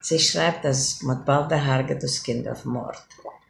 Sie schreibt, dass Motbalde Harge das Kind auf Mord.